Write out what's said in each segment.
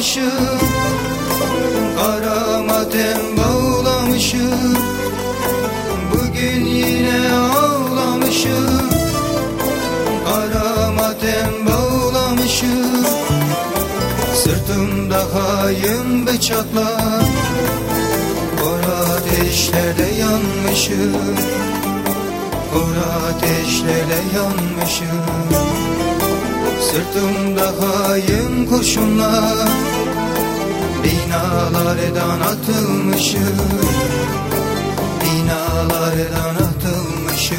Bugün yine ağlamışım Kara matem bağlamışım. Bugün yine ağlamışım Kara matem bağlamışım. Sırtımda hayım bıçaklar Kor ateşlerde yanmışım. Kor ateşlere yanmışım. Sırtımda hayım kurşunlar Binalardan atılmışım. Binalardan atılmışım.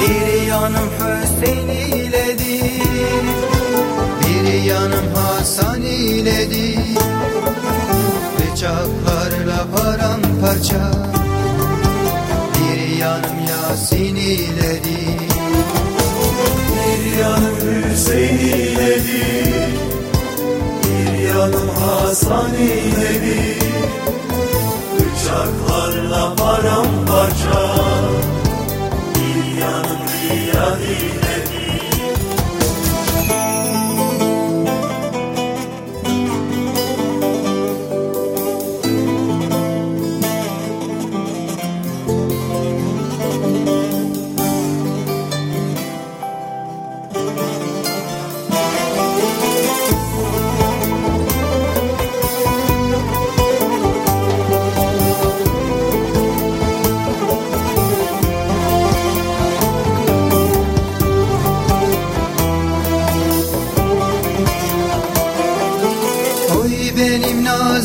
Bir yanım Hüseyin iledir Bir yanım Hasan iledir Bıçaklarla paramparça. Bir yanım Yasin iledir Bir yanım Hüseyin iledir yanım Hasan iledir Bıçaklarla paramparça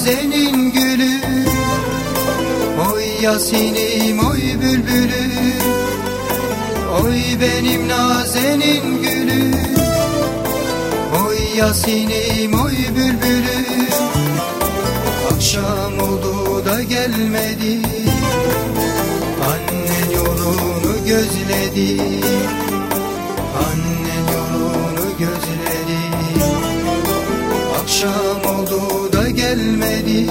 nazenin gülü. Oy Yasin'im oy bülbülü. Oy benim nazenin gülü. Oy Yasin'im oy bülbülü. Akşam oldu da gelmedi. Annen yolunu gözledi. Annen yolunu gözledi. Akşam oldu gelmedi.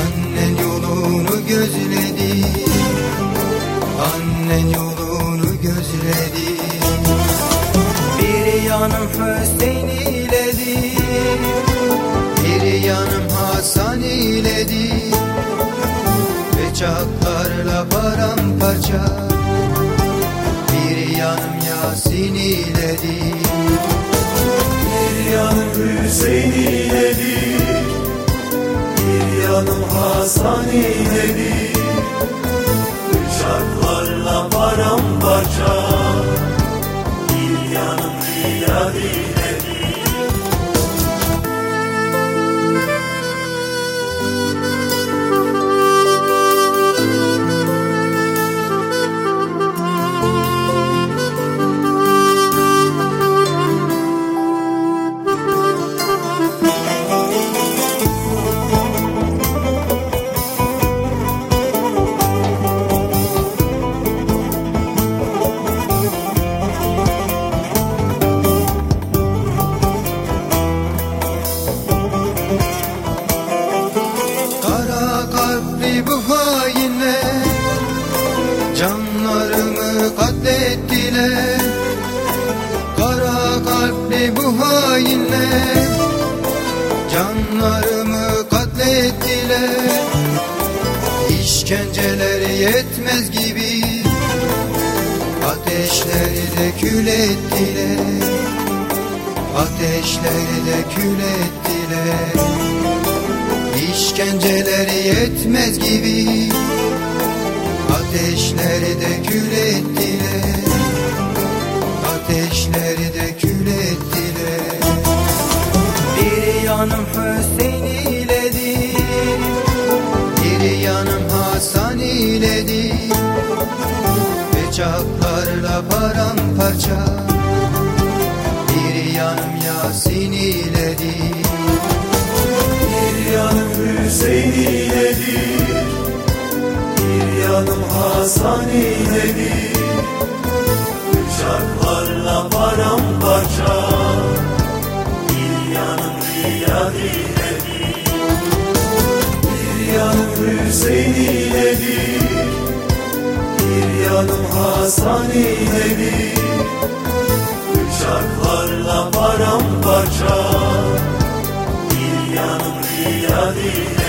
Annen yolunu gözledi. Annen yolunu gözledi. Bir yanım Hüseyin iledi Bir yanım Hasan iledi. Bıçaklarla paramparça. Bir yanım Yasin iledi Hüseyin iledir Bir yanım Hasan iledir Bıçaklarla paramparça Bir yanım Riyad iledir Bu hainler Canlarımı katlettiler. İşkenceler yetmez gibi Ateşleri de kül ettiler. Ateşleri de kül ettiler. İşkenceleri yetmez gibi Ateşleri de kül ettiler. Ateşleri yanım Hüseyin iledir Bir yanım Hasan iledir Bıçaklarla paramparça. Bir yanım Yasin iledir Bir yanım Hüseyin iledir Bir yanım Hasan iledir Hüseyin ileri Bir yanım Hasan ileri Bıçaklarla paramparça Bir yanım Riyad ileri